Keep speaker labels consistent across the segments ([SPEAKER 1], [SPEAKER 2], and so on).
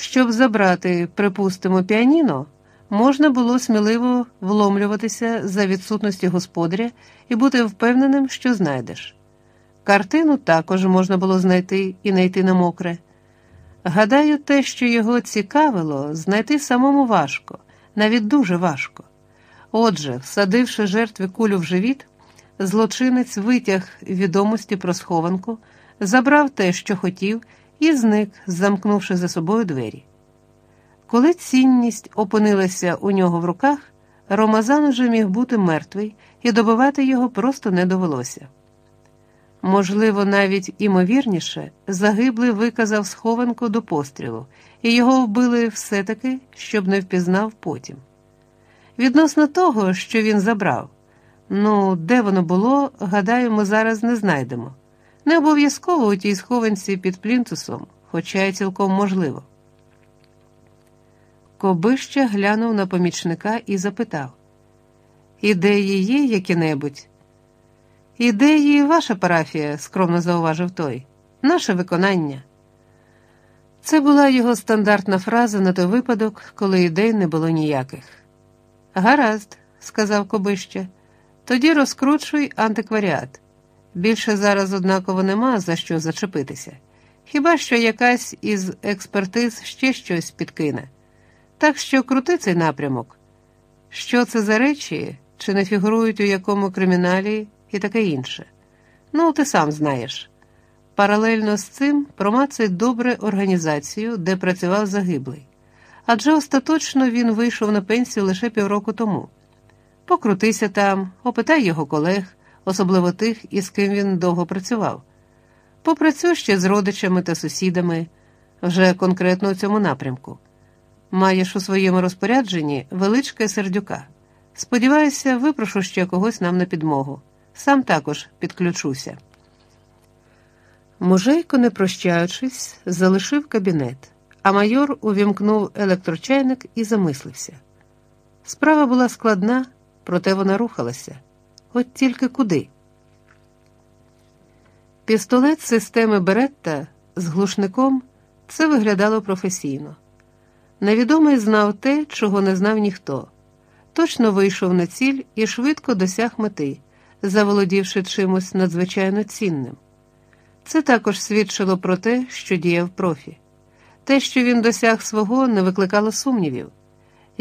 [SPEAKER 1] Щоб забрати, припустимо, піаніно, можна було сміливо вломлюватися за відсутності господаря і бути впевненим, що знайдеш. Картину також можна було знайти і знайти на мокре. Гадаю, те, що його цікавило, знайти самому важко, навіть дуже важко. Отже, всадивши жертві кулю в живіт, злочинець витяг відомості про схованку, забрав те, що хотів, і зник, замкнувши за собою двері. Коли цінність опинилася у нього в руках, Ромазан уже міг бути мертвий, і добивати його просто не довелося. Можливо, навіть імовірніше, загиблий виказав схованку до пострілу, і його вбили все-таки, щоб не впізнав потім. Відносно того, що він забрав, ну, де воно було, гадаю, ми зараз не знайдемо. Не обов'язково у тій схованці під плінтусом, хоча й цілком можливо. Кобища глянув на помічника і запитав Ідеї є які-небудь? Ідеї ваша парафія, скромно зауважив той, наше виконання. Це була його стандартна фраза на той випадок, коли ідей не було ніяких. Гаразд, сказав Кобище, тоді розкручуй антикваріат. Більше зараз однаково нема за що зачепитися. Хіба що якась із експертиз ще щось підкине. Так що крути цей напрямок. Що це за речі, чи не фігурують у якому криміналі і таке інше. Ну, ти сам знаєш. Паралельно з цим промацай добре організацію, де працював загиблий. Адже остаточно він вийшов на пенсію лише півроку тому. Покрутися там, опитай його колег, особливо тих, із ким він довго працював. Попрацюй ще з родичами та сусідами, вже конкретно у цьому напрямку. Маєш у своєму розпорядженні величка сердюка. Сподіваюся, випрошу ще когось нам на підмогу. Сам також підключуся. Мужейко, не прощаючись, залишив кабінет, а майор увімкнув електрочайник і замислився. Справа була складна, проте вона рухалася. От тільки куди. Пістолет системи Беретта з глушником це виглядало професійно. Невідомий знав те, чого не знав ніхто. Точно вийшов на ціль і швидко досяг мети, заволодівши чимось надзвичайно цінним. Це також свідчило про те, що діяв профі. Те, що він досяг свого, не викликало сумнівів.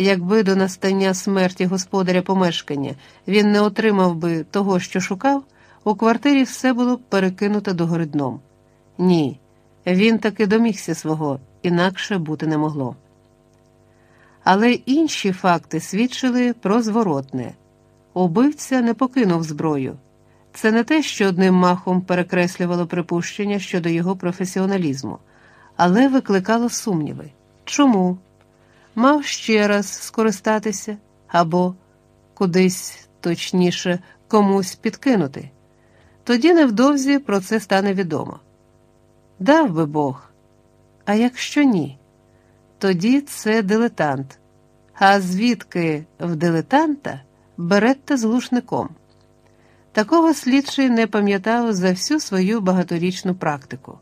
[SPEAKER 1] Якби до настання смерті господаря помешкання він не отримав би того, що шукав, у квартирі все було б перекинуто догори дном. Ні, він таки домігся свого, інакше бути не могло. Але інші факти свідчили про зворотне убивця не покинув зброю. Це не те, що одним махом перекреслювало припущення щодо його професіоналізму, але викликало сумніви. Чому? Мав ще раз скористатися або кудись, точніше, комусь підкинути. Тоді невдовзі про це стане відомо. Дав би Бог. А якщо ні, тоді це дилетант. А звідки в дилетанта беретта з глушником? Такого слідчий не пам'ятав за всю свою багаторічну практику.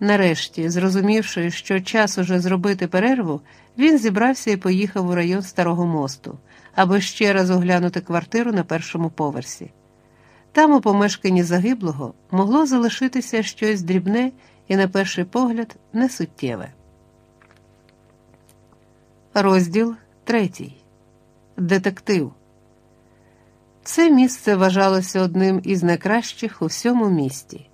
[SPEAKER 1] Нарешті, зрозумівши, що час уже зробити перерву, він зібрався і поїхав у район Старого мосту, аби ще раз оглянути квартиру на першому поверсі. Там, у помешканні загиблого, могло залишитися щось дрібне і, на перший погляд, несуттєве. Розділ третій. Детектив. Це місце вважалося одним із найкращих у всьому місті.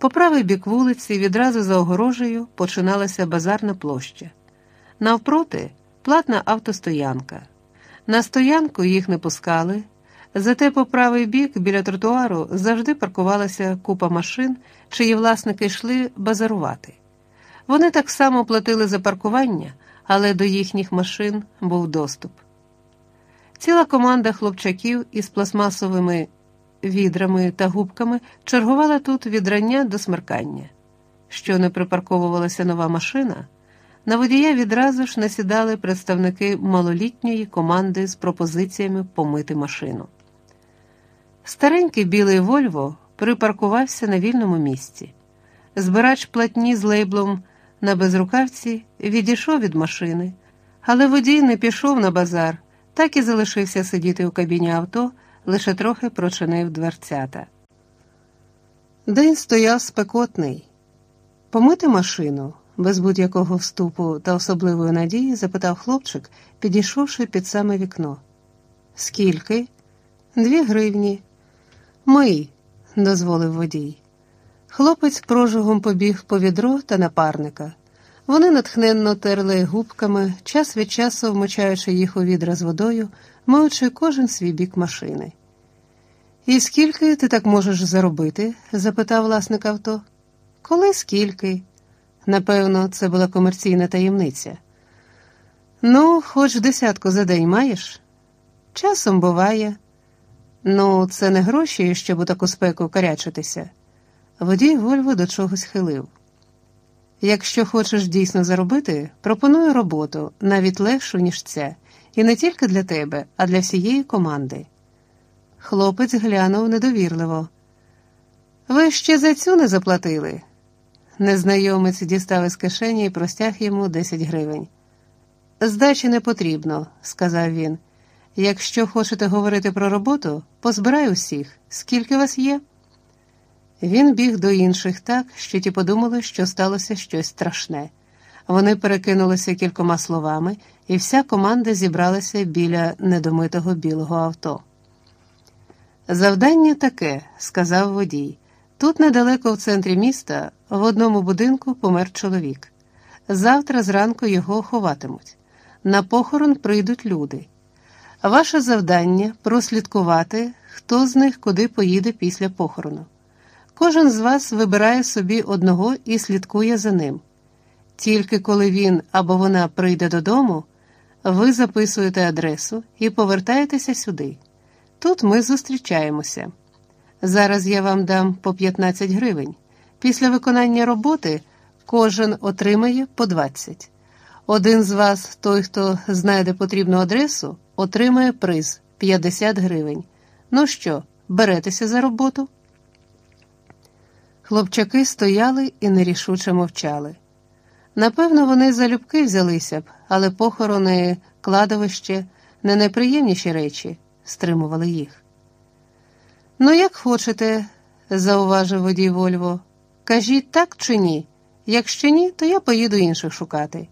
[SPEAKER 1] По правий бік вулиці, відразу за огорожею, починалася базарна площа. Навпроти платна автостоянка. На стоянку їх не пускали, зате по правий бік біля тротуару завжди паркувалася купа машин, чиї власники йшли базарувати. Вони так само платили за паркування, але до їхніх машин був доступ. Ціла команда хлопчаків із пластмасовими відрами та губками чергувала тут від рання до смеркання. Що не припарковувалася нова машина, на водія відразу ж насідали представники малолітньої команди з пропозиціями помити машину. Старенький білий Вольво припаркувався на вільному місці. Збирач платні з лейблом на безрукавці, відійшов від машини, але водій не пішов на базар, так і залишився сидіти у кабіні авто, лише трохи прочинив дверцята. День стояв спекотний. Помити машину, без будь-якого вступу та особливої надії, запитав хлопчик, підійшовши під саме вікно. Скільки? Дві гривні. Мий, дозволив водій. Хлопець прожугом побіг по відро та напарника. Вони натхненно терли губками, час від часу вмочаючи їх у відра з водою, миючи кожен свій бік машини. І скільки ти так можеш заробити? запитав власник авто. Коли скільки? Напевно, це була комерційна таємниця. Ну, хоч десятку за день маєш? Часом буває. Ну, це не гроші, щоб у таку спеку карячитися. Водій Вольво до чогось хилив. Якщо хочеш дійсно заробити, пропоную роботу навіть легшу, ніж ця, і не тільки для тебе, а для всієї команди. Хлопець глянув недовірливо. Ви ще за цю не заплатили? Незнайомець дістав із кишені і простяг йому 10 гривень. Здачі не потрібно, сказав він. Якщо хочете говорити про роботу, позбирай усіх, скільки вас є. Він біг до інших так, що ті подумали, що сталося щось страшне. Вони перекинулися кількома словами, і вся команда зібралася біля недомитого білого авто. Завдання таке, сказав водій. Тут недалеко в центрі міста, в одному будинку помер чоловік. Завтра зранку його ховатимуть. На похорон прийдуть люди. Ваше завдання прослідкувати, хто з них куди поїде після похорону. Кожен з вас вибирає собі одного і слідкує за ним. Тільки коли він або вона прийде додому, ви записуєте адресу і повертаєтеся сюди. Тут ми зустрічаємося. Зараз я вам дам по 15 гривень. Після виконання роботи кожен отримає по 20. Один з вас, той, хто знайде потрібну адресу, отримає приз 50 гривень. Ну що, беретеся за роботу? Хлопчаки стояли і нерішуче мовчали. Напевно, вони залюбки взялися б, але похорони, кладовище не найприємніші речі стримували їх. Ну, як хочете, зауважив водій Вольво. Кажіть так чи ні? Якщо ні, то я поїду інших шукати.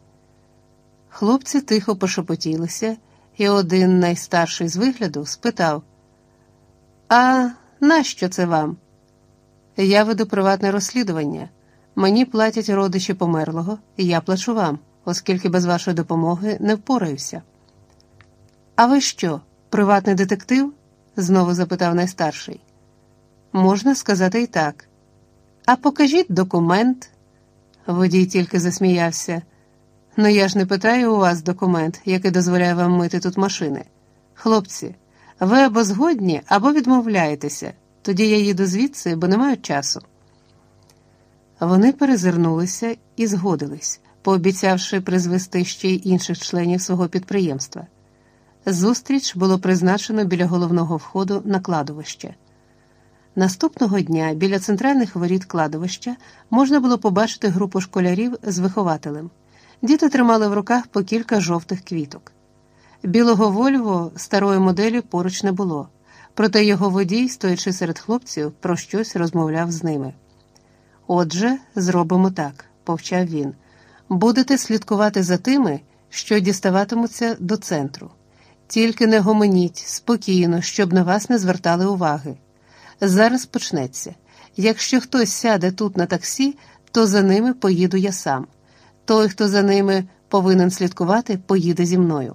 [SPEAKER 1] Хлопці тихо пошепотілися, і один найстарший з вигляду спитав: А нащо це вам? Я веду приватне розслідування. Мені платять родичі померлого, і я плачу вам, оскільки без вашої допомоги не впораюся. А ви що, приватний детектив? знову запитав найстарший. Можна сказати і так. А покажіть документ. Водій тільки засміявся. Ну я ж не питаю у вас документ, який дозволяє вам мити тут машини. Хлопці, ви або згодні, або відмовляєтеся. Тоді я їду звідси, бо не маю часу. Вони перезирнулися і згодились, пообіцявши призвести ще й інших членів свого підприємства. Зустріч було призначено біля головного входу на кладовище. Наступного дня біля центральних воріт кладовища можна було побачити групу школярів з вихователем. Діти тримали в руках по кілька жовтих квіток. Білого Вольво старої моделі поруч не було проте його водій, стоячи серед хлопців, про щось розмовляв з ними. Отже, зробимо так, повчав він. Будете слідкувати за тими, що діставатимуться до центру. Тільки не гомоніть спокійно, щоб на вас не звертали уваги. Зараз почнеться. Якщо хтось сяде тут на таксі, то за ними поїду я сам. Той, хто за ними повинен слідкувати, поїде зі мною.